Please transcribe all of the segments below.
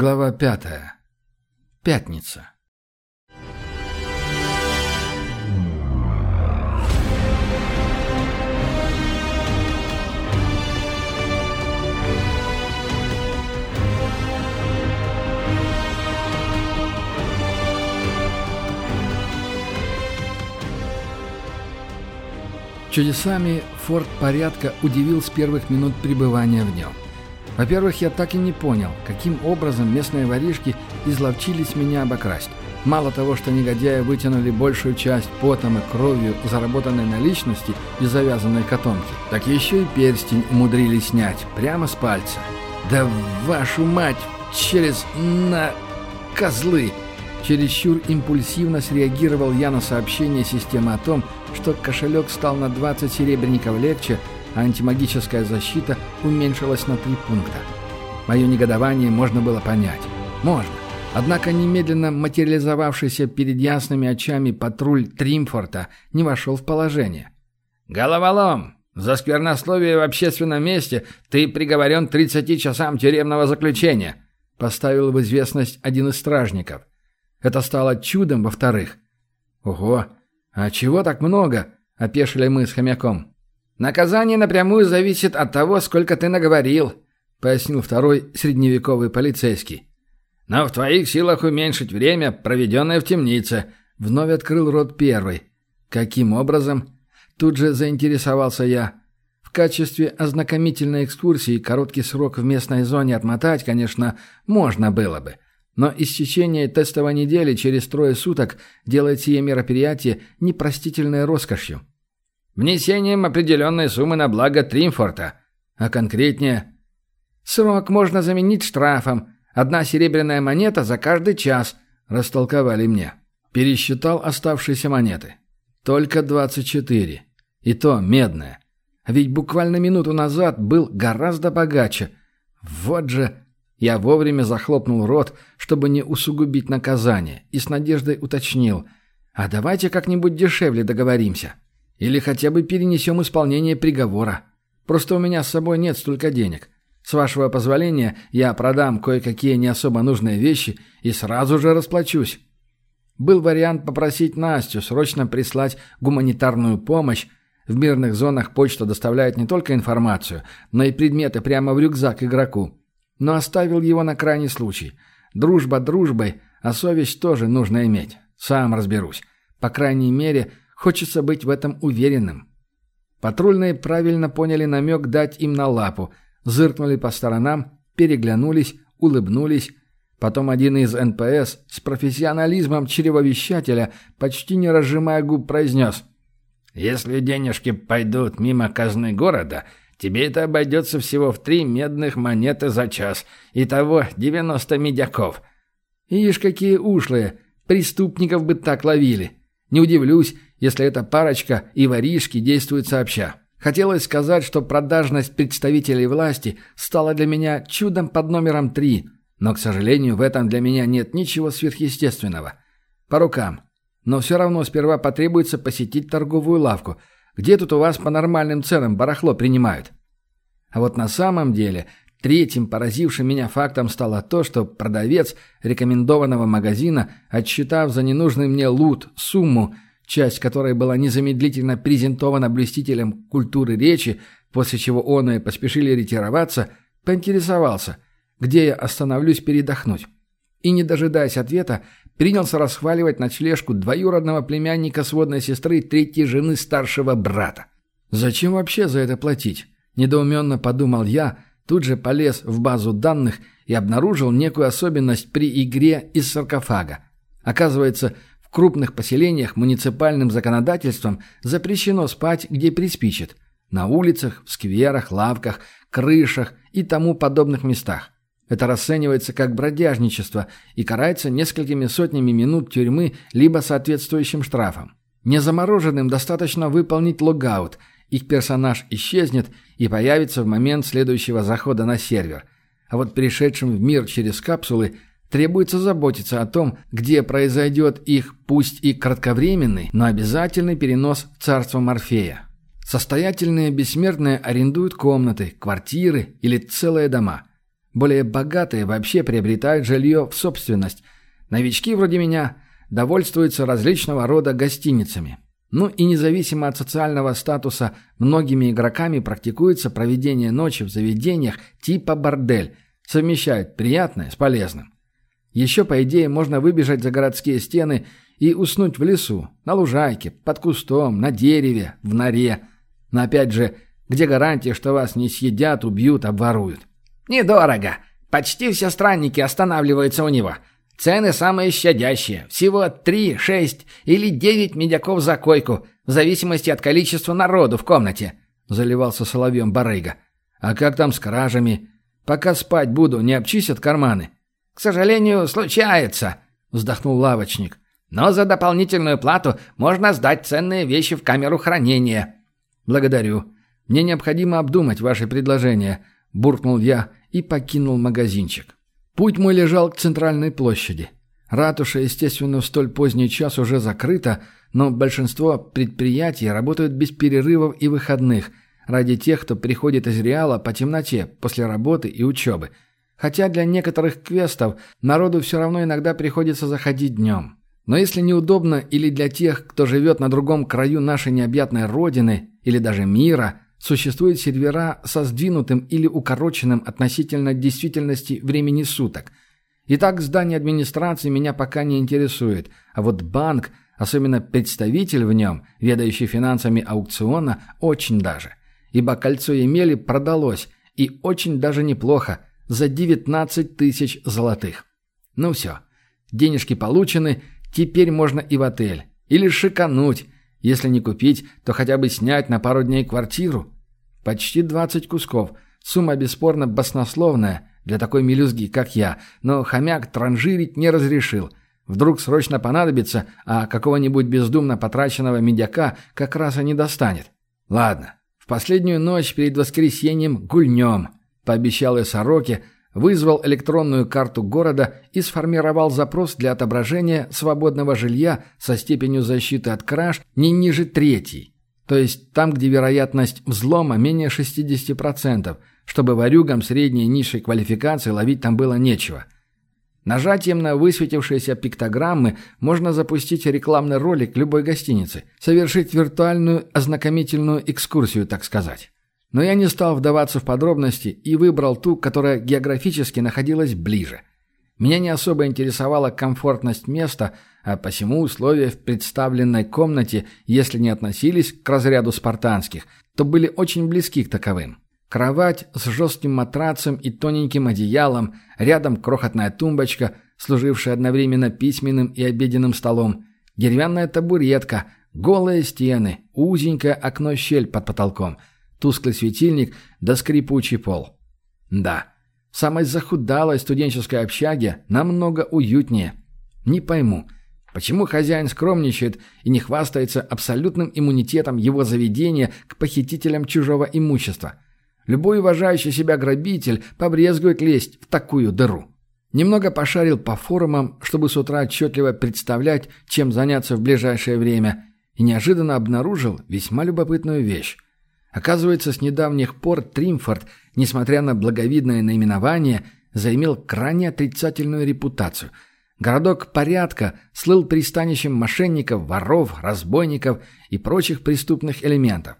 Глава пятая. Пятница. Чудесами форт порядка удивил с первых минут пребывания в нем. Во-первых, я так и не понял, каким образом местные воришки изловчились меня обокрасть. Мало того, что негодяи вытянули большую часть потом и кровью заработанной наличности из завязанной котомки, так еще и перстень умудрились снять прямо с пальца. «Да вашу мать! Через... на... козлы!» Чересчур импульсивно среагировал я на сообщение системы о том, что кошелек стал на 20 серебряников легче, а антимагическая защита уменьшилась на 3 пункта. Мое негодование можно было понять. Можно. Однако немедленно материализовавшийся перед ясными очами патруль Тримфорта не вошел в положение. «Головолом! За сквернословие в общественном месте ты приговорен к 30 часам тюремного заключения!» поставил в известность один из стражников. Это стало чудом, во-вторых. «Ого! А чего так много?» – опешили мы с хомяком. «Наказание напрямую зависит от того, сколько ты наговорил», — пояснил второй средневековый полицейский. «Но в твоих силах уменьшить время, проведенное в темнице», — вновь открыл рот первый. «Каким образом?» Тут же заинтересовался я. В качестве ознакомительной экскурсии короткий срок в местной зоне отмотать, конечно, можно было бы. Но истечение тестовой недели через трое суток делает сие мероприятие непростительной роскошью. Внесением определенной суммы на благо Тримфорта. А конкретнее... Срок можно заменить штрафом. Одна серебряная монета за каждый час, растолковали мне. Пересчитал оставшиеся монеты. Только 24. И то медная. Ведь буквально минуту назад был гораздо богаче. Вот же... Я вовремя захлопнул рот, чтобы не усугубить наказание, и с надеждой уточнил. «А давайте как-нибудь дешевле договоримся». Или хотя бы перенесем исполнение приговора. Просто у меня с собой нет столько денег. С вашего позволения я продам кое-какие не особо нужные вещи и сразу же расплачусь. Был вариант попросить Настю срочно прислать гуманитарную помощь. В мирных зонах почта доставляет не только информацию, но и предметы прямо в рюкзак игроку. Но оставил его на крайний случай. Дружба дружбой, а совесть тоже нужно иметь. Сам разберусь. По крайней мере, Хочется быть в этом уверенным. Патрульные правильно поняли намек дать им на лапу, зыркнули по сторонам, переглянулись, улыбнулись. Потом один из НПС с профессионализмом чревовещателя, почти не разжимая губ, произнес. «Если денежки пойдут мимо казны города, тебе это обойдется всего в три медных монеты за час. Итого девяносто медяков». «Ишь, какие ушлые! Преступников бы так ловили!» Не удивлюсь, если эта парочка и воришки действуют сообща. Хотелось сказать, что продажность представителей власти стала для меня чудом под номером три, но, к сожалению, в этом для меня нет ничего сверхъестественного. По рукам. Но все равно сперва потребуется посетить торговую лавку. Где тут у вас по нормальным ценам барахло принимают? А вот на самом деле Третьим поразившим меня фактом стало то, что продавец рекомендованного магазина, отсчитав за ненужный мне лут сумму, часть которой была незамедлительно презентована блюстителем культуры речи, после чего он и поспешили ретироваться, поинтересовался, где я остановлюсь передохнуть. И, не дожидаясь ответа, принялся расхваливать ночлежку двоюродного племянника сводной сестры третьей жены старшего брата. «Зачем вообще за это платить?» – недоуменно подумал я – Тут же полез в базу данных и обнаружил некую особенность при игре из саркофага. Оказывается, в крупных поселениях муниципальным законодательством запрещено спать, где приспичит. На улицах, в скверах, лавках, крышах и тому подобных местах. Это расценивается как бродяжничество и карается несколькими сотнями минут тюрьмы либо соответствующим штрафом. Незамороженным достаточно выполнить логаут – их персонаж исчезнет и появится в момент следующего захода на сервер. А вот перешедшим в мир через капсулы требуется заботиться о том, где произойдет их, пусть и кратковременный, но обязательный перенос в царство Морфея. Состоятельные бессмертные арендуют комнаты, квартиры или целые дома. Более богатые вообще приобретают жилье в собственность. Новички вроде меня довольствуются различного рода гостиницами. Ну и независимо от социального статуса, многими игроками практикуется проведение ночи в заведениях типа бордель, совмещает приятное с полезным. Еще, по идее, можно выбежать за городские стены и уснуть в лесу, на лужайке, под кустом, на дереве, в норе. Но опять же, где гарантия, что вас не съедят, убьют, обворуют? Недорого. Почти все странники останавливаются у него. Цены самые щадящие. Всего три, шесть или девять медяков за койку, в зависимости от количества народу в комнате. Заливался соловьем барыга. А как там с кражами? Пока спать буду, не обчистят карманы. К сожалению, случается, вздохнул лавочник. Но за дополнительную плату можно сдать ценные вещи в камеру хранения. Благодарю. Мне необходимо обдумать ваше предложение, буркнул я и покинул магазинчик. Путь мой лежал к центральной площади. Ратуша, естественно, в столь поздний час уже закрыта, но большинство предприятий работают без перерывов и выходных ради тех, кто приходит из Реала по темноте после работы и учебы. Хотя для некоторых квестов народу все равно иногда приходится заходить днем. Но если неудобно или для тех, кто живет на другом краю нашей необъятной родины или даже мира – Существуют сервера со сдвинутым или укороченным относительно действительности времени суток. Итак, здание администрации меня пока не интересует, а вот банк, особенно представитель в нем, ведающий финансами аукциона, очень даже. Ибо кольцо Емели продалось, и очень даже неплохо, за 19 тысяч золотых. Ну все, денежки получены, теперь можно и в отель. Или шикануть, если не купить, то хотя бы снять на пару дней квартиру. Почти 20 кусков. Сумма бесспорно баснословная для такой мелюзги, как я, но хомяк транжирить не разрешил. Вдруг срочно понадобится, а какого-нибудь бездумно потраченного медяка как раз и не достанет. Ладно, в последнюю ночь перед воскресеньем гульнем, пообещал я сороке, вызвал электронную карту города и сформировал запрос для отображения свободного жилья со степенью защиты от краж не ниже третьей. То есть там, где вероятность взлома менее 60%, чтобы варюгам средней и низшей квалификации ловить там было нечего. Нажатием на высветившиеся пиктограммы можно запустить рекламный ролик любой гостиницы, совершить виртуальную ознакомительную экскурсию, так сказать. Но я не стал вдаваться в подробности и выбрал ту, которая географически находилась ближе. Меня не особо интересовала комфортность места, а посему условия в представленной комнате, если не относились к разряду спартанских, то были очень близки к таковым. Кровать с жестким матрацем и тоненьким одеялом, рядом крохотная тумбочка, служившая одновременно письменным и обеденным столом, деревянная табуретка, голые стены, узенькое окно-щель под потолком – тусклый светильник да скрипучий пол. Да, в самой захудалой студенческой общаге намного уютнее. Не пойму, почему хозяин скромничает и не хвастается абсолютным иммунитетом его заведения к похитителям чужого имущества. Любой уважающий себя грабитель побрезгует лезть в такую дыру. Немного пошарил по форумам, чтобы с утра отчетливо представлять, чем заняться в ближайшее время, и неожиданно обнаружил весьма любопытную вещь. Оказывается, с недавних пор Тримфорд, несмотря на благовидное наименование, заимел крайне отрицательную репутацию. Городок порядка слыл пристанищем мошенников, воров, разбойников и прочих преступных элементов.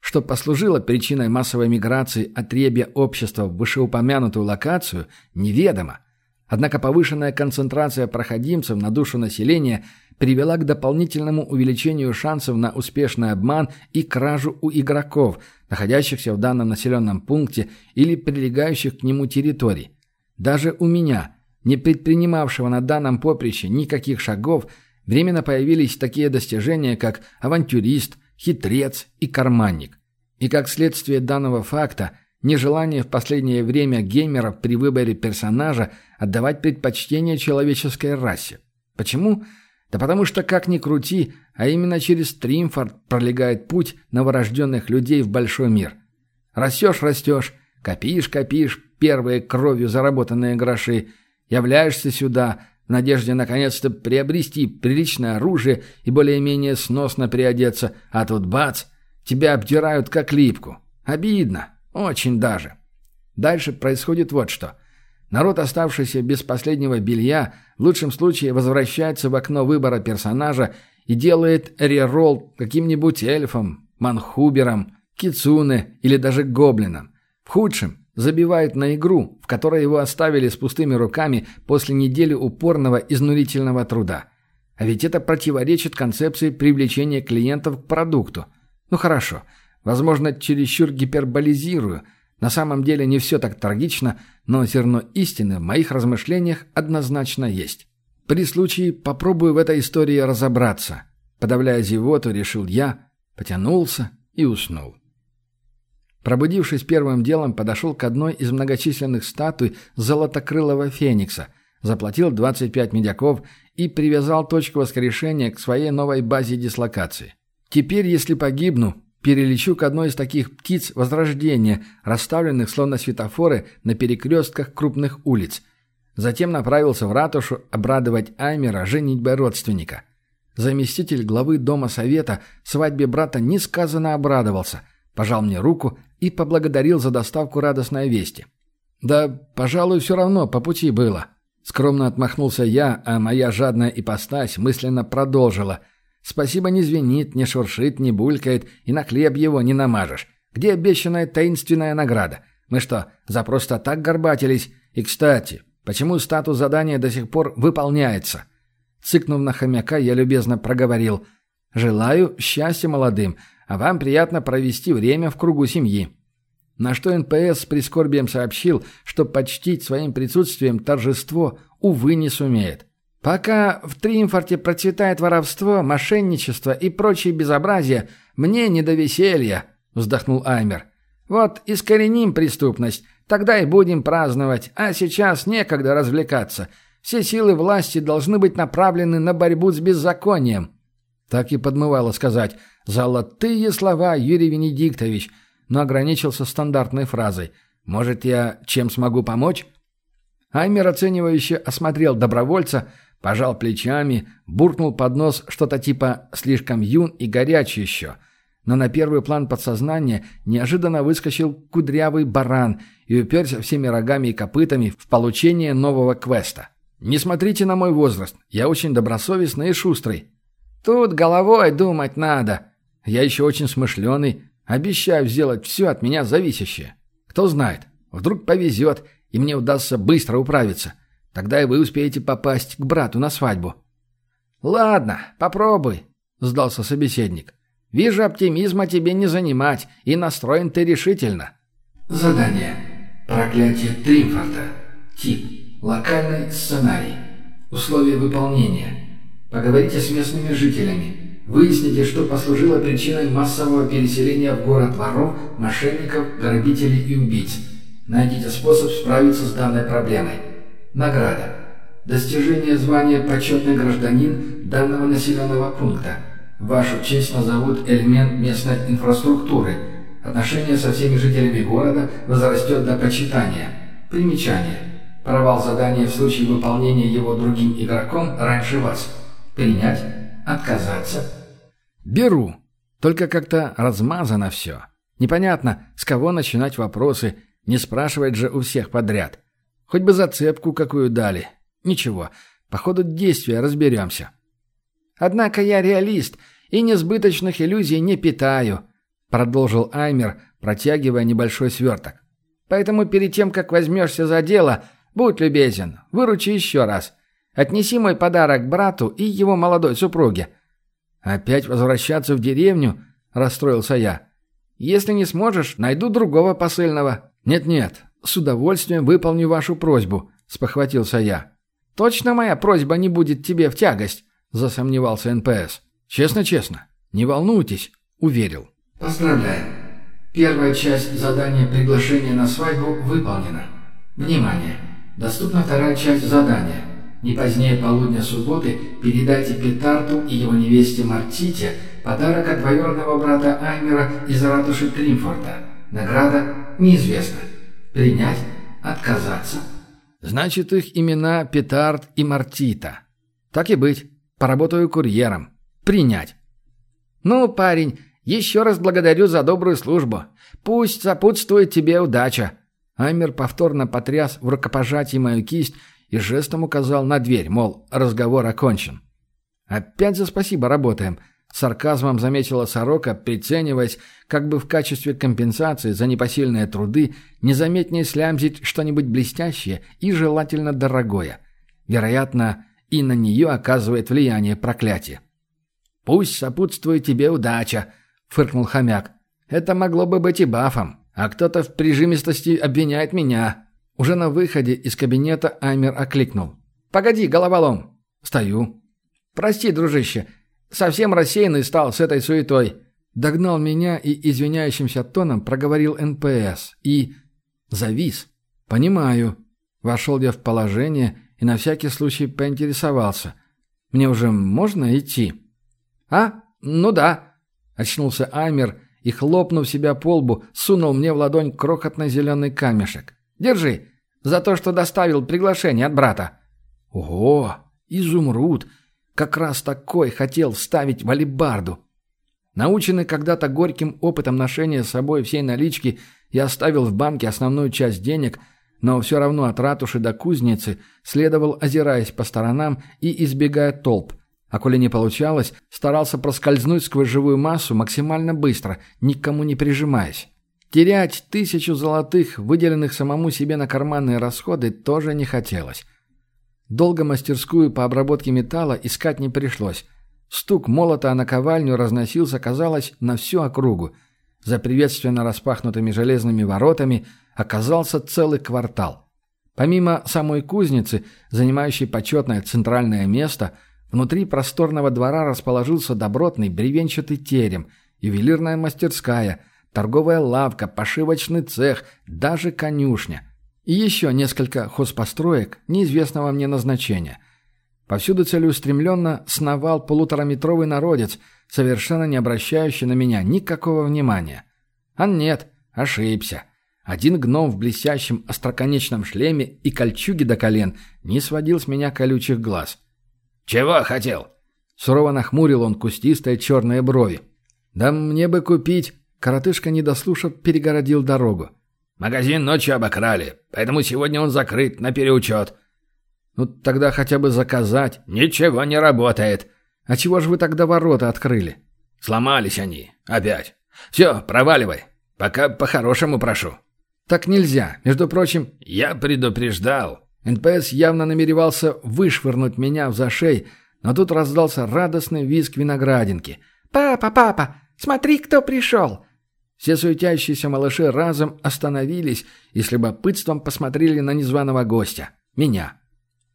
Что послужило причиной массовой миграции отребья общества в вышеупомянутую локацию, неведомо. Однако повышенная концентрация проходимцев на душу населения – привела к дополнительному увеличению шансов на успешный обман и кражу у игроков, находящихся в данном населенном пункте или прилегающих к нему территорий. Даже у меня, не предпринимавшего на данном поприще никаких шагов, временно появились такие достижения, как авантюрист, хитрец и карманник. И как следствие данного факта – нежелание в последнее время геймеров при выборе персонажа отдавать предпочтение человеческой расе. Почему? Да потому что, как ни крути, а именно через Тримфорд пролегает путь новорожденных людей в большой мир. Растешь-растешь, копишь-копишь первые кровью заработанные гроши, являешься сюда в надежде наконец-то приобрести приличное оружие и более-менее сносно приодеться, а тут бац, тебя обдирают как липку. Обидно, очень даже. Дальше происходит вот что. Народ, оставшийся без последнего белья, в лучшем случае возвращается в окно выбора персонажа и делает реролл каким-нибудь эльфом, манхубером, кицуне или даже гоблином. В худшем забивает на игру, в которой его оставили с пустыми руками после недели упорного изнурительного труда. А ведь это противоречит концепции привлечения клиентов к продукту. Ну хорошо, возможно, чересчур гиперболизирую. На самом деле не все так трагично, но зерно истины в моих размышлениях однозначно есть. При случае попробую в этой истории разобраться. Подавляя зевоту, решил я, потянулся и уснул. Пробудившись первым делом, подошел к одной из многочисленных статуй золотокрылого феникса, заплатил 25 медяков и привязал точку воскрешения к своей новой базе дислокации. Теперь, если погибну, перелечу к одной из таких птиц возрождения, расставленных словно светофоры на перекрестках крупных улиц. Затем направился в ратушу обрадовать Аймера женитьбой родственника. Заместитель главы Дома Совета свадьбе брата несказанно обрадовался, пожал мне руку и поблагодарил за доставку радостной вести. «Да, пожалуй, все равно по пути было». Скромно отмахнулся я, а моя жадная ипостась мысленно продолжила. «Спасибо не звенит, не шуршит, не булькает, и на хлеб его не намажешь. Где обещанная таинственная награда? Мы что, за просто так горбатились? И, кстати, почему статус задания до сих пор выполняется?» Цыкнув на хомяка, я любезно проговорил. «Желаю счастья молодым, а вам приятно провести время в кругу семьи». На что НПС с прискорбием сообщил, что почтить своим присутствием торжество, увы, не сумеет. «Пока в Триумфорте процветает воровство, мошенничество и прочие безобразия, мне не до веселья», — вздохнул Аймер. «Вот искореним преступность, тогда и будем праздновать, а сейчас некогда развлекаться. Все силы власти должны быть направлены на борьбу с беззаконием». Так и подмывало сказать «Золотые слова, Юрий Венедиктович», но ограничился стандартной фразой «Может, я чем смогу помочь?» Аймер оценивающе осмотрел добровольца, пожал плечами, буркнул под нос что-то типа «слишком юн и горячий еще». Но на первый план подсознания неожиданно выскочил кудрявый баран и уперся всеми рогами и копытами в получение нового квеста. «Не смотрите на мой возраст, я очень добросовестный и шустрый». «Тут головой думать надо», я еще очень смышленый, обещаю сделать все от меня зависящее. Кто знает, вдруг повезет, и мне удастся быстро управиться. Тогда и вы успеете попасть к брату на свадьбу». «Ладно, попробуй», — сдался собеседник. «Вижу, оптимизма тебе не занимать, и настроен ты решительно». Задание. Проклятие Тримфорда. Тип. Локальный сценарий. Условия выполнения. Поговорите с местными жителями. Выясните, что послужило причиной массового переселения в город воров, мошенников, грабителей и убийц. Найдите способ справиться с данной проблемой. Награда. Достижение звания «Почетный гражданин» данного населенного пункта. Вашу честь назовут элемент местной инфраструктуры. Отношение со всеми жителями города возрастет до почитания. Примечание. Провал задания в случае выполнения его другим игроком раньше вас. Принять. Отказаться. Беру. Только как-то размазано все. Непонятно, с кого начинать вопросы, не спрашивать же у всех подряд. Хоть бы зацепку какую дали. Ничего, по ходу действия разберемся. «Однако я реалист и несбыточных иллюзий не питаю», продолжил Аймер, протягивая небольшой сверток. «Поэтому перед тем, как возьмешься за дело, будь любезен, выручи еще раз. Отнеси мой подарок брату и его молодой супруге. «Опять возвращаться в деревню?» – расстроился я. «Если не сможешь, найду другого посыльного». «Нет-нет, с удовольствием выполню вашу просьбу», – спохватился я. «Точно моя просьба не будет тебе в тягость?» – засомневался НПС. «Честно-честно. Не волнуйтесь», – уверил. «Поздравляем. Первая часть задания приглашения на свадьбу выполнена. Внимание! Доступна вторая часть задания – не позднее полудня субботы передайте Петарту и его невесте Мартите подарок от двоюродного брата Аймера из ратуши Тримфорта. Награда неизвестна. Принять, отказаться. Значит, их имена Петард и Мартита. Так и быть, поработаю курьером. Принять. Ну, парень, еще раз благодарю за добрую службу. Пусть сопутствует тебе удача. Аймер повторно потряс в рукопожатии мою кисть и жестом указал на дверь, мол, разговор окончен. «Опять за спасибо работаем», — сарказмом заметила сорока, прицениваясь, как бы в качестве компенсации за непосильные труды незаметнее слямзить что-нибудь блестящее и желательно дорогое. Вероятно, и на нее оказывает влияние проклятие. «Пусть сопутствует тебе удача», — фыркнул хомяк. «Это могло бы быть и бафом, а кто-то в прижимистости обвиняет меня». Уже на выходе из кабинета Аймер окликнул. «Погоди, головолом!» «Стою». «Прости, дружище, совсем рассеянный стал с этой суетой». Догнал меня и извиняющимся тоном проговорил НПС. И... завис. «Понимаю». Вошел я в положение и на всякий случай поинтересовался. «Мне уже можно идти?» «А? Ну да», — очнулся Аймер и, хлопнув себя по лбу, сунул мне в ладонь крохотный зеленый камешек. «Держи, за то, что доставил приглашение от брата». «Ого, изумруд! Как раз такой хотел вставить в алибарду». Наученный когда-то горьким опытом ношения с собой всей налички, я оставил в банке основную часть денег, но все равно от ратуши до кузницы следовал, озираясь по сторонам и избегая толп – а коли не получалось, старался проскользнуть сквозь живую массу максимально быстро, никому не прижимаясь. Терять тысячу золотых, выделенных самому себе на карманные расходы, тоже не хотелось. Долго мастерскую по обработке металла искать не пришлось. Стук молота на ковальню разносился, казалось, на всю округу. За приветственно распахнутыми железными воротами оказался целый квартал. Помимо самой кузницы, занимающей почетное центральное место – Внутри просторного двора расположился добротный бревенчатый терем, ювелирная мастерская, торговая лавка, пошивочный цех, даже конюшня. И еще несколько хозпостроек неизвестного мне назначения. Повсюду целеустремленно сновал полутораметровый народец, совершенно не обращающий на меня никакого внимания. А нет, ошибся. Один гном в блестящем остроконечном шлеме и кольчуге до колен не сводил с меня колючих глаз – «Чего хотел?» Сурово нахмурил он кустистые черные брови. «Да мне бы купить...» Коротышка, не дослушав, перегородил дорогу. «Магазин ночью обокрали, поэтому сегодня он закрыт на переучет». «Ну, тогда хотя бы заказать». «Ничего не работает». «А чего же вы тогда ворота открыли?» «Сломались они. Опять. Все, проваливай. Пока по-хорошему прошу». «Так нельзя. Между прочим...» «Я предупреждал». НПС явно намеревался вышвырнуть меня взашей, но тут раздался радостный визг виноградинки. «Папа, папа, смотри, кто пришел!» Все суетящиеся малыши разом остановились и с любопытством посмотрели на незваного гостя. Меня.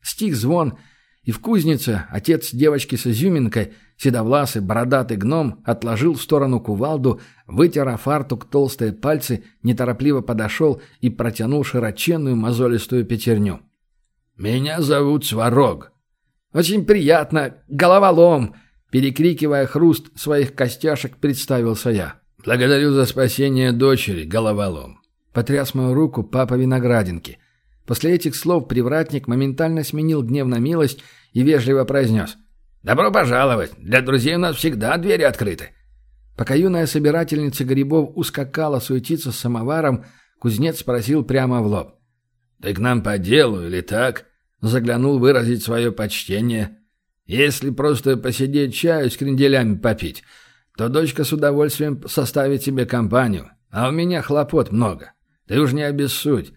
Стих звон, и в кузнице отец девочки с изюминкой, седовласый бородатый гном, отложил в сторону кувалду, вытер о фартук толстые пальцы, неторопливо подошел и протянул широченную мозолистую пятерню. «Меня зовут Сварог». «Очень приятно. Головолом!» Перекрикивая хруст своих костяшек, представился я. «Благодарю за спасение дочери, головолом». Потряс мою руку папа Виноградинки. После этих слов привратник моментально сменил гнев на милость и вежливо произнес. «Добро пожаловать! Для друзей у нас всегда двери открыты!» Пока юная собирательница грибов ускакала суетиться с самоваром, кузнец спросил прямо в лоб. «Ты к нам по делу или так?» Заглянул выразить свое почтение. Если просто посидеть чаю с кренделями попить, то дочка с удовольствием составит себе компанию. А у меня хлопот много. Ты уж не обессудь.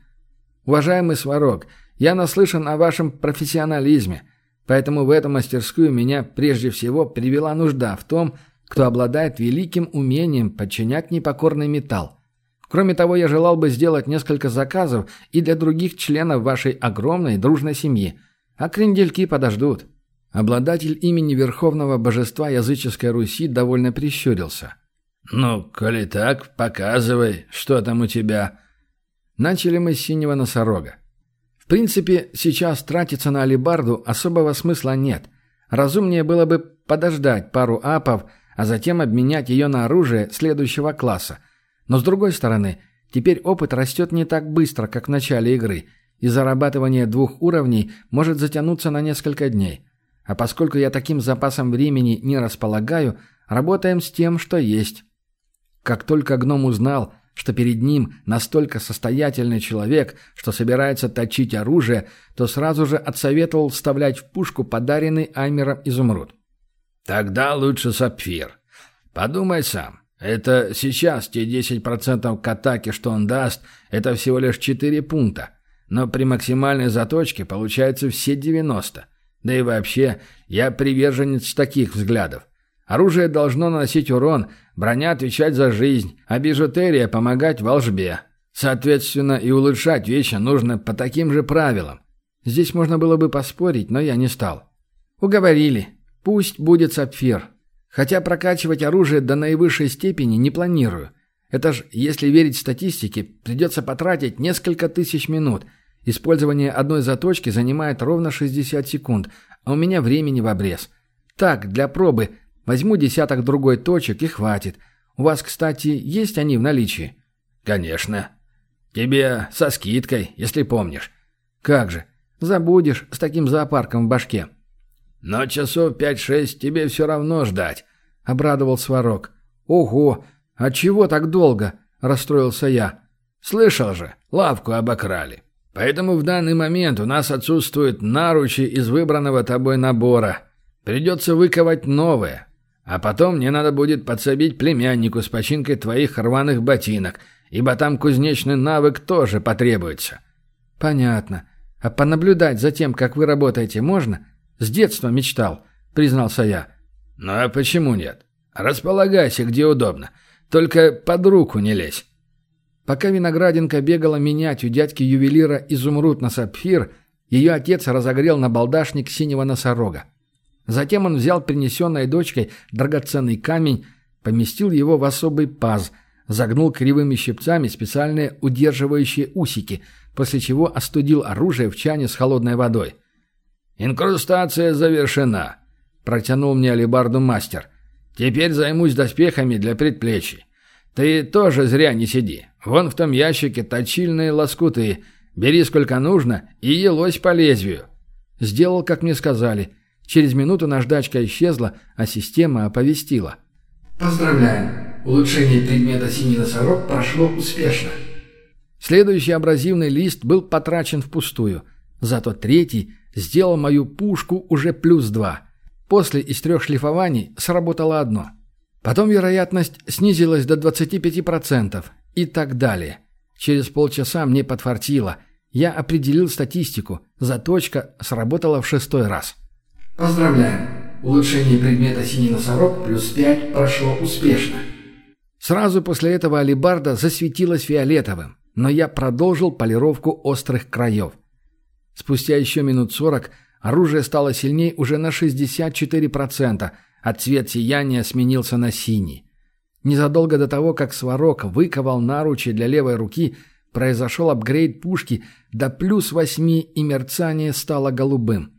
Уважаемый Сварог, я наслышан о вашем профессионализме, поэтому в эту мастерскую меня прежде всего привела нужда в том, кто обладает великим умением подчинять непокорный металл. Кроме того, я желал бы сделать несколько заказов и для других членов вашей огромной дружной семьи. А крендельки подождут». Обладатель имени Верховного Божества языческой Руси довольно прищурился. «Ну, коли так, показывай, что там у тебя». Начали мы с синего носорога. В принципе, сейчас тратиться на алибарду особого смысла нет. Разумнее было бы подождать пару апов, а затем обменять ее на оружие следующего класса – но с другой стороны, теперь опыт растет не так быстро, как в начале игры, и зарабатывание двух уровней может затянуться на несколько дней. А поскольку я таким запасом времени не располагаю, работаем с тем, что есть. Как только гном узнал, что перед ним настолько состоятельный человек, что собирается точить оружие, то сразу же отсоветовал вставлять в пушку подаренный Аймером изумруд. «Тогда лучше сапфир. Подумай сам. Это сейчас те 10% к атаке, что он даст, это всего лишь 4 пункта. Но при максимальной заточке получается все 90. Да и вообще, я приверженец таких взглядов. Оружие должно наносить урон, броня отвечать за жизнь, а бижутерия помогать волжбе. Соответственно, и улучшать вещи нужно по таким же правилам. Здесь можно было бы поспорить, но я не стал. Уговорили. Пусть будет сапфир. Хотя прокачивать оружие до наивысшей степени не планирую. Это ж, если верить статистике, придется потратить несколько тысяч минут. Использование одной заточки занимает ровно 60 секунд, а у меня времени в обрез. Так, для пробы – Возьму десяток другой точек и хватит. У вас, кстати, есть они в наличии?» «Конечно. Тебе со скидкой, если помнишь». «Как же. Забудешь с таким зоопарком в башке». «Но часов пять-шесть тебе все равно ждать», — обрадовал Сварог. «Ого! А чего так долго?» — расстроился я. «Слышал же, лавку обокрали. Поэтому в данный момент у нас отсутствуют наручи из выбранного тобой набора. Придется выковать новое, а потом мне надо будет подсобить племяннику с починкой твоих рваных ботинок, ибо там кузнечный навык тоже потребуется». «Понятно. А понаблюдать за тем, как вы работаете, можно? С детства мечтал», — признался я. «Ну а почему нет? Располагайся, где удобно. Только под руку не лезь». Пока Винограденко бегала менять у дядьки-ювелира изумруд на сапфир, ее отец разогрел на балдашник синего носорога. Затем он взял принесенной дочкой драгоценный камень, поместил его в особый паз, загнул кривыми щипцами специальные удерживающие усики, после чего остудил оружие в чане с холодной водой. «Инкрустация завершена», — протянул мне алебарду мастер. «Теперь займусь доспехами для предплечий. Ты тоже зря не сиди. Вон в том ящике точильные лоскуты. Бери сколько нужно и елось по лезвию». Сделал, как мне сказали — Через минуту наждачка исчезла, а система оповестила. «Поздравляем! Улучшение предмета «Синий носорог» прошло успешно». Следующий абразивный лист был потрачен впустую. Зато третий сделал мою пушку уже плюс два. После из трех шлифований сработало одно. Потом вероятность снизилась до 25% и так далее. Через полчаса мне подфартило. Я определил статистику. Заточка сработала в шестой раз. Поздравляем! Улучшение предмета «Синий носорог» плюс 5 прошло успешно. Сразу после этого алибарда засветилась фиолетовым, но я продолжил полировку острых краев. Спустя еще минут сорок оружие стало сильнее уже на 64%, а цвет сияния сменился на синий. Незадолго до того, как Сварог выковал наручи для левой руки, произошел апгрейд пушки до плюс 8 и мерцание стало голубым.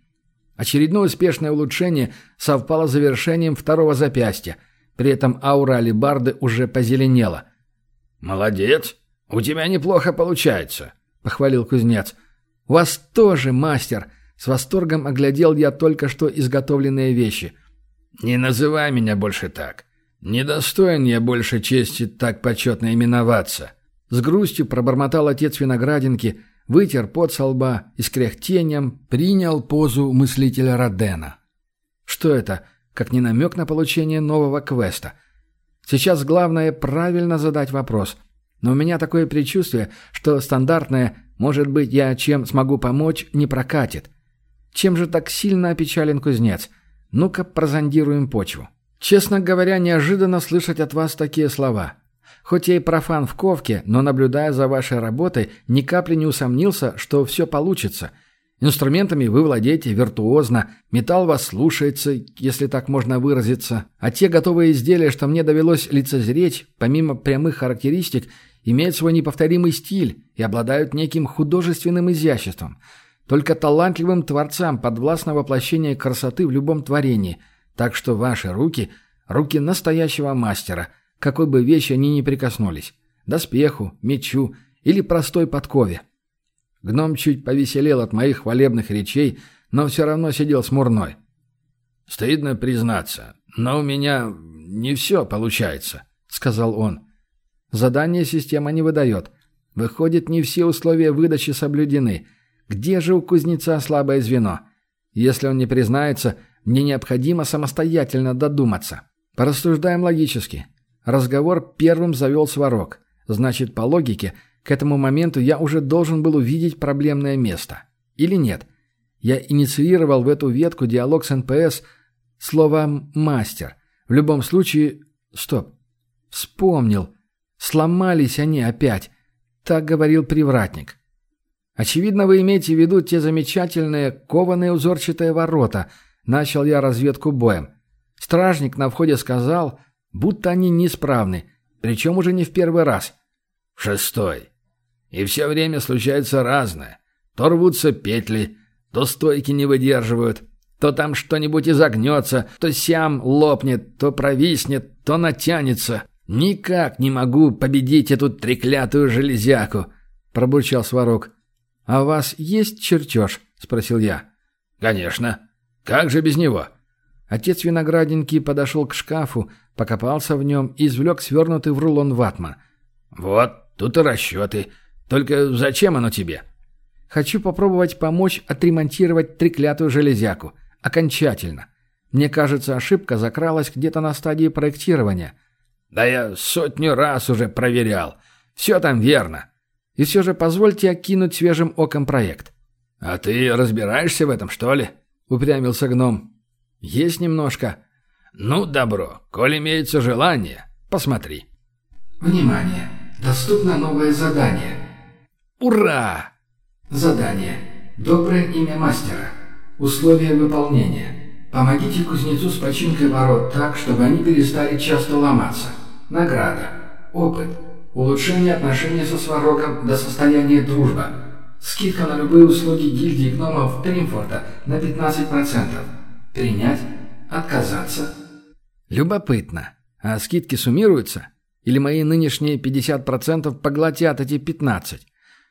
Очередное успешное улучшение совпало с завершением второго запястья. При этом аура алибарды уже позеленела. «Молодец! У тебя неплохо получается», — похвалил кузнец. «У вас тоже, мастер!» С восторгом оглядел я только что изготовленные вещи. «Не называй меня больше так. Недостоин я больше чести так почетно именоваться». С грустью пробормотал отец виноградинки — вытер пот со лба и с кряхтением принял позу мыслителя Родена. Что это, как не намек на получение нового квеста? Сейчас главное правильно задать вопрос. Но у меня такое предчувствие, что стандартное «может быть, я чем смогу помочь» не прокатит. Чем же так сильно опечален кузнец? Ну-ка прозондируем почву. Честно говоря, неожиданно слышать от вас такие слова – Хоть я и профан в ковке, но, наблюдая за вашей работой, ни капли не усомнился, что все получится. Инструментами вы владеете виртуозно, металл вас слушается, если так можно выразиться, а те готовые изделия, что мне довелось лицезреть, помимо прямых характеристик, имеют свой неповторимый стиль и обладают неким художественным изяществом. Только талантливым творцам подвластно воплощение красоты в любом творении, так что ваши руки – руки настоящего мастера – какой бы вещи они ни прикоснулись. Доспеху, мечу или простой подкове. Гном чуть повеселел от моих хвалебных речей, но все равно сидел смурной. «Стыдно признаться, но у меня не все получается», — сказал он. Задание система не выдает. Выходит, не все условия выдачи соблюдены. Где же у кузнеца слабое звено? Если он не признается, мне необходимо самостоятельно додуматься. Порассуждаем логически. Разговор первым завел Сварог. Значит, по логике, к этому моменту я уже должен был увидеть проблемное место. Или нет? А инициировало эту ветку диалога с НПС слово «мастер». В любом случае... Стоп. Вспомнил. Сломались они опять. Так говорил привратник. Очевидно, вы имеете в виду те замечательные кованые узорчатые ворота. Начал я разведку боем. Стражник на входе сказал, будто они неисправны, причем уже не в первый раз. Шестой. И все время случается разное. То рвутся петли, то стойки не выдерживают, то там что-нибудь изогнется, то сям лопнет, то провиснет, то натянется. «Никак не могу победить эту треклятую железяку», — пробурчал Сварог. «А у вас есть чертеж?» — спросил я. «Конечно. Как же без него?» Отец виноградинки подошел к шкафу, покопался в нем и извлек свернутый в рулон ватман. «Вот, тут и расчеты. Только зачем оно тебе?» «Хочу попробовать помочь отремонтировать треклятую железяку. Окончательно. Мне кажется, ошибка закралась где-то на стадии проектирования». Да я сотню раз уже проверял. Все там верно. И все же позвольте окинуть свежим оком проект. А ты разбираешься в этом, что ли? Упрямился гном. Есть немножко. Ну, добро. Коль имеется желание, посмотри. Внимание! Доступно новое задание. Ура! Задание. Доброе имя мастера. Условия выполнения. Помогите кузнецу с починкой ворот так, чтобы они перестали часто ломаться. Награда. Опыт. Улучшение отношений со Сварогом до состояния дружба. Скидка на любые услуги гильдии гномов Тримфорта на 15%. Принять? Отказаться? Любопытно. А скидки суммируются? Или мои нынешние 50% поглотят эти 15%?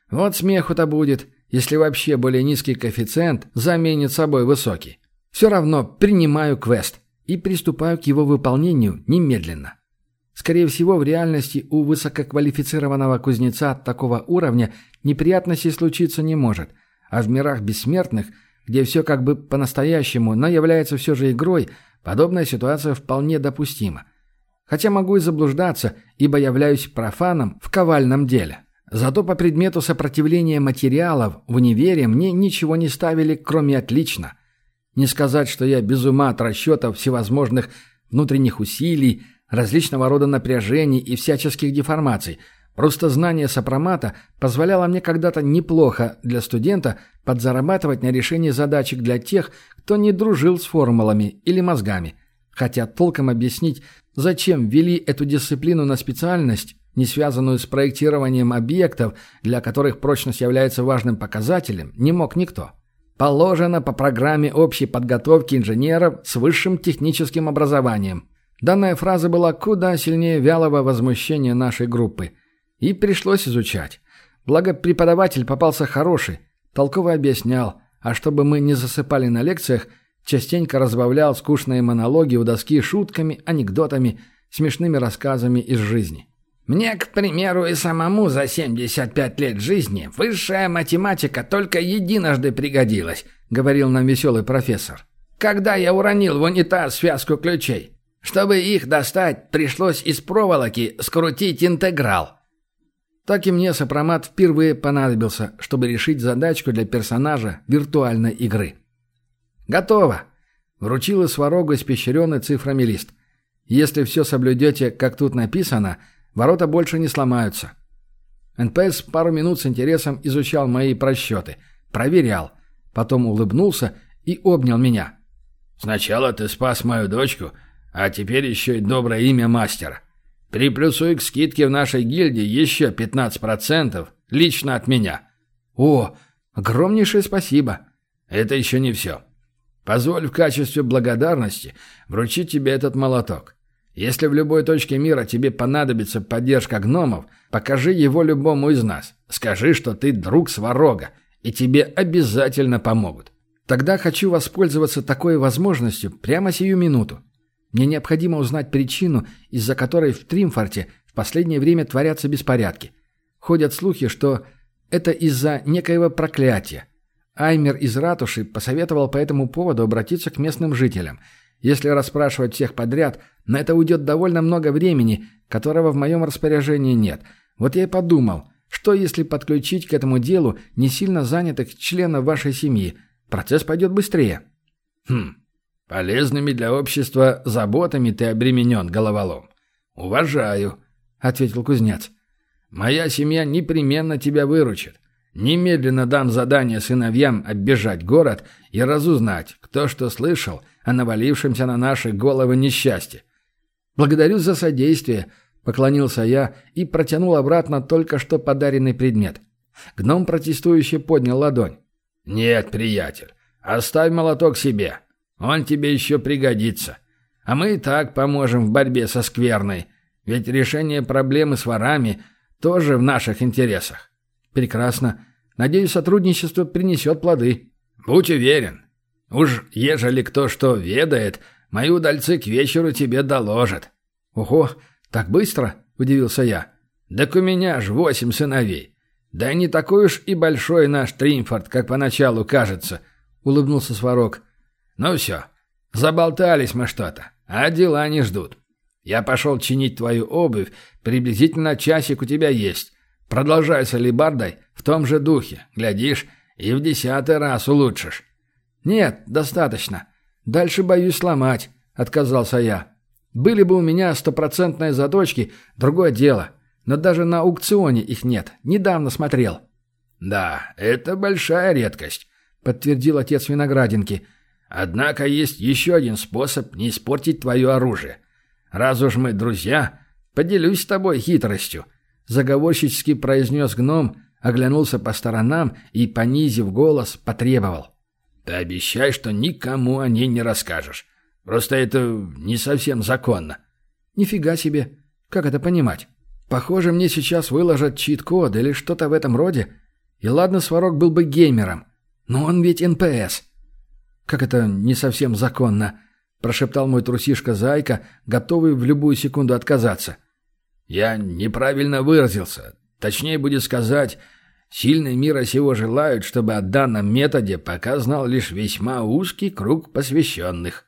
Вот смеху-то будет, если вообще более низкий коэффициент заменит собой высокий. Все равно принимаю квест и приступаю к его выполнению немедленно. Скорее всего, в реальности у высококвалифицированного кузнеца такого уровня неприятностей случиться не может, а в мирах бессмертных, где все как бы по-настоящему, но является все же игрой, подобная ситуация вполне допустима. Хотя могу и заблуждаться, ибо являюсь профаном в ковальном деле. Зато по предмету сопротивления материалов в универе мне ничего не ставили, кроме «отлично». Не сказать, что я без ума от расчетов всевозможных внутренних усилий, различного рода напряжений и всяческих деформаций. Просто знание сопромата позволяло мне когда-то неплохо для студента подзарабатывать на решении задачек для тех, кто не дружил с формулами или мозгами. Хотя толком объяснить, зачем ввели эту дисциплину на специальность, не связанную с проектированием объектов, для которых прочность является важным показателем, не мог никто. Положено по программе общей подготовки инженеров с высшим техническим образованием – Данная фраза была куда сильнее вялого возмущения нашей группы. И пришлось изучать. Благо преподаватель попался хороший, толково объяснял, а чтобы мы не засыпали на лекциях, частенько разбавлял скучные монологи у доски шутками, анекдотами, смешными рассказами из жизни. «Мне, к примеру, и самому за 75 лет жизни высшая математика только единожды пригодилась», — говорил нам веселый профессор. «Когда я уронил в унитаз связку ключей. Чтобы их достать, пришлось из проволоки скрутить интеграл. Так и мне сопромат впервые понадобился, чтобы решить задачку для персонажа виртуальной игры. «Готово!» — вручил я Сварогу испещренный цифрами лист. «Если все соблюдете, как тут написано, ворота больше не сломаются». НПС пару минут с интересом изучал мои просчеты, проверял, потом улыбнулся и обнял меня. «Сначала ты спас мою дочку, а теперь еще и доброе имя мастера. Приплюсуй к скидке в нашей гильдии еще 15% лично от меня. О, огромнейшее спасибо. Это еще не все. Позволь в качестве благодарности вручить тебе этот молоток. Если в любой точке мира тебе понадобится поддержка гномов, покажи его любому из нас. Скажи, что ты друг Сварога, и тебе обязательно помогут. Тогда хочу воспользоваться такой возможностью прямо сию минуту. Мне необходимо узнать причину, из-за которой в Тримфорте в последнее время творятся беспорядки. Ходят слухи, что это из-за некоего проклятия. Аймер из ратуши посоветовал по этому поводу обратиться к местным жителям. Если расспрашивать всех подряд, на это уйдет довольно много времени, которого в моем распоряжении нет. Вот я и подумал, что если подключить к этому делу не сильно занятых членов вашей семьи, процесс пойдет быстрее. Хм, полезными для общества заботами ты обременен, головолом. Уважаю, — ответил кузнец. Моя семья непременно тебя выручит. Немедленно дам задание сыновьям оббежать город и разузнать, кто что слышал о навалившемся на наши головы несчастье. «Благодарю за содействие», — поклонился я и протянул обратно только что подаренный предмет. Гном протестующе поднял ладонь. «Нет, приятель, оставь молоток себе. Он тебе еще пригодится. А мы и так поможем в борьбе со скверной, ведь решение проблемы с ворами — тоже в наших интересах. Прекрасно. Надеюсь, сотрудничество принесет плоды. Будь уверен. Уж ежели кто что ведает, мои удальцы к вечеру тебе доложат. Ого, так быстро? Удивился я. Так у меня ж восемь сыновей. Да не такой уж и большой наш Тримфорд, как поначалу кажется, улыбнулся Сварог. Ну все, заболтались мы что-то, а дела не ждут. Я пошел чинить твою обувь, приблизительно часик у тебя есть. Продолжай с алибардой в том же духе. Глядишь, и в десятый раз улучшишь». «Нет, достаточно. Дальше боюсь сломать», — отказался я. «Были бы у меня стопроцентные заточки, другое дело. Но даже на аукционе их нет. Недавно смотрел». «Да, это большая редкость», — подтвердил отец виноградинки. «Однако есть еще один способ не испортить твое оружие. Раз уж мы друзья, поделюсь с тобой хитростью», — заговорщически произнес гном, оглянулся по сторонам и, понизив голос, потребовал. «Ты обещай, что никому о ней не расскажешь. Просто это не совсем законно». «Нифига себе! Как это понимать? Похоже, мне сейчас выложат чит-код или что-то в этом роде. И ладно, Сварог был бы геймером, но он ведь НПС». «Как это не совсем законно?» прошептал мой трусишка Зайка, готовый в любую секунду отказаться. «Я неправильно выразился. Точнее будет сказать, сильные мира сего желают, чтобы о данном методе пока знал лишь весьма узкий круг посвященных».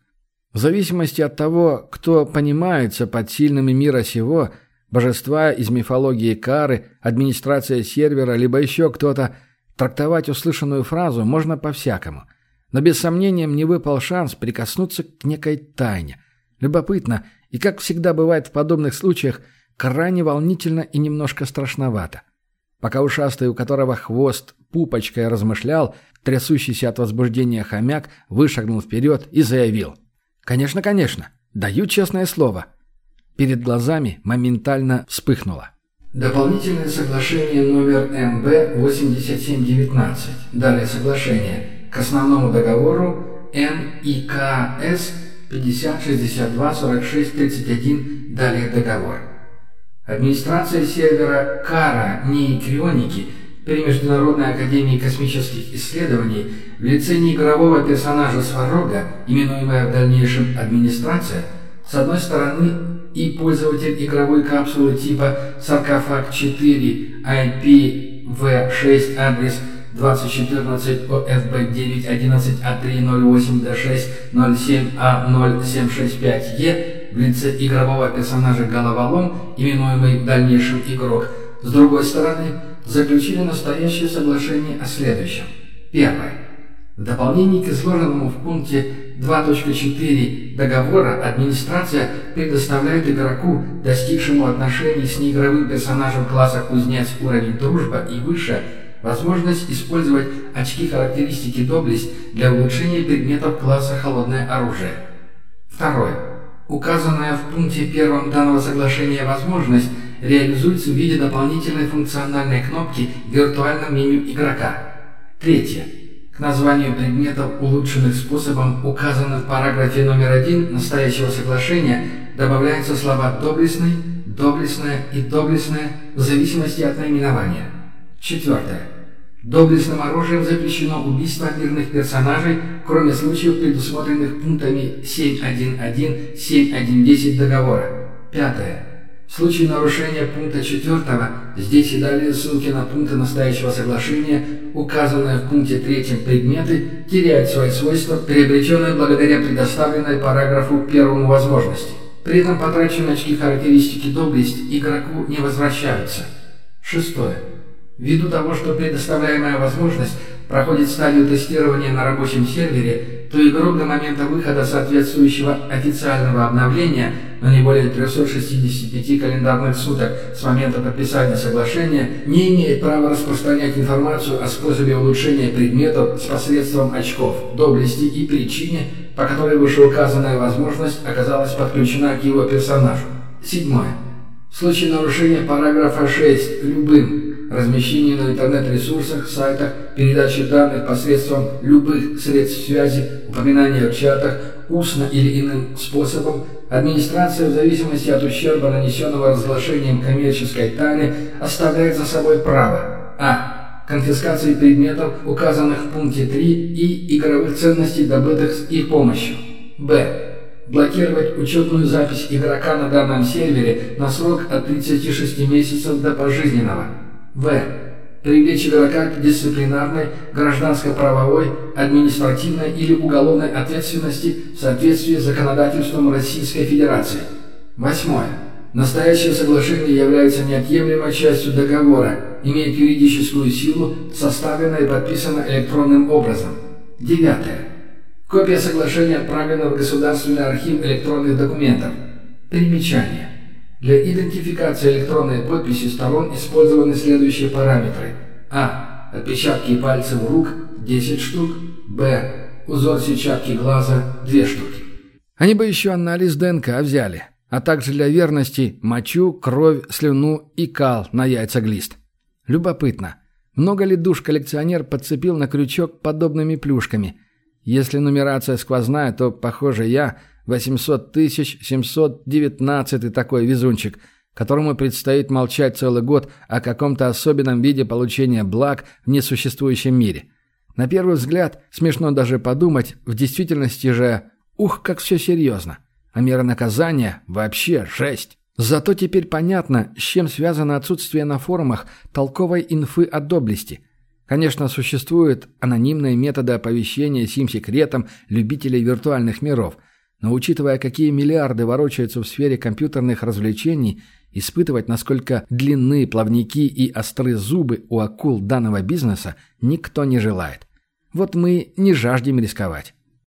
В зависимости от того, кто понимается под сильными мира сего, божества из мифологии Кары, администрация сервера, либо еще кто-то, трактовать услышанную фразу можно по-всякому – но без сомнения мне выпал шанс прикоснуться к некой тайне. Любопытно, и как всегда бывает в подобных случаях, крайне волнительно и немножко страшновато. Пока ушастый, у которого хвост пупочкой размышлял, трясущийся от возбуждения хомяк вышагнул вперед и заявил. «Конечно, конечно. Даю честное слово». Перед глазами моментально вспыхнуло. Дополнительное соглашение номер МБ-8719. Далее соглашение к основному договору НИКС 5062 46 31, далее договор. Администрация сервера Кара НИИ Крионики при Международной Академии Космических Исследований в лице неигрового персонажа Сварога, именуемая в дальнейшем администрация, с одной стороны и пользователь игровой капсулы типа Саркофаг 4 IPv6 адрес 2014 ОФБ 911 А308 Д6 07 А0765Е в лице игрового персонажа Головолом, именуемый в дальнейшем игрок, с другой стороны, заключили настоящее соглашение о следующем. Первое. В дополнение к изложенному в пункте 2.4 договора администрация предоставляет игроку, достигшему отношений с неигровым персонажем класса «Кузнец» уровень «Дружба» и выше, Возможность использовать очки характеристики доблесть для улучшения предметов класса холодное оружие. Второе. Указанная в пункте первом данного соглашения возможность реализуется в виде дополнительной функциональной кнопки в виртуальном меню игрока. Третье. К названию предметов, улучшенных способом, указанным в параграфе номер один настоящего соглашения, добавляются слова «доблестный», «доблестная» и «доблестная» в зависимости от наименования. Четвертое. Доблестным оружием запрещено убийство мирных персонажей, кроме случаев, предусмотренных пунктами 7.1.1, 7.1.10 договора. Пятое. В случае нарушения пункта 4 здесь и далее ссылки на пункты настоящего соглашения, указанные в пункте 3 предметы, теряют свои свойства, приобретенные благодаря предоставленной параграфу 1 возможности. При этом потраченные очки характеристики доблесть игроку не возвращаются. Шестое. Ввиду того, что предоставляемая возможность проходит стадию тестирования на рабочем сервере, то игрок до момента выхода соответствующего официального обновления, но не более 365 календарных суток с момента подписания соглашения, не имеет права распространять информацию о способе улучшения предметов с посредством очков, доблести и причине, по которой вышеуказанная возможность оказалась подключена к его персонажу. Седьмое. В случае нарушения параграфа 6 любым размещение на интернет-ресурсах, сайтах, передаче данных посредством любых средств связи, упоминания в чатах, устно или иным способом, администрация в зависимости от ущерба, нанесенного разглашением коммерческой тайны, оставляет за собой право а. Конфискации предметов, указанных в пункте 3, и игровых ценностей, добытых с их помощью. Б блокировать учетную запись игрока на данном сервере на срок от 36 месяцев до пожизненного. В. Привлечь игрока к дисциплинарной, гражданско-правовой, административной или уголовной ответственности в соответствии с законодательством Российской Федерации. Восьмое. Настоящее соглашение является неотъемлемой частью договора, имеет юридическую силу, составлено и подписано электронным образом. Девятое. Копия соглашения отправлена в Государственный архив электронных документов. Примечание. Для идентификации электронной подписи сторон использованы следующие параметры. А. Отпечатки пальцев рук – 10 штук. Б. Узор сетчатки глаза – 2 штуки. Они бы еще анализ ДНК взяли, а также для верности мочу, кровь, слюну и кал на яйца глист. Любопытно, много ли душ коллекционер подцепил на крючок подобными плюшками? Если нумерация сквозная, то, похоже, я – 800 тысяч 719 такой везунчик, которому предстоит молчать целый год о каком-то особенном виде получения благ в несуществующем мире. На первый взгляд, смешно даже подумать, в действительности же, ух, как все серьезно. А мера наказания вообще жесть. Зато теперь понятно, с чем связано отсутствие на форумах толковой инфы о доблести. Конечно, существуют анонимные методы оповещения сим-секретом любителей виртуальных миров – но учитывая, какие миллиарды ворочаются в сфере компьютерных развлечений, испытывать, насколько длинны плавники и остры зубы у акул данного бизнеса, никто не желает. Вот мы не жаждем рисковать.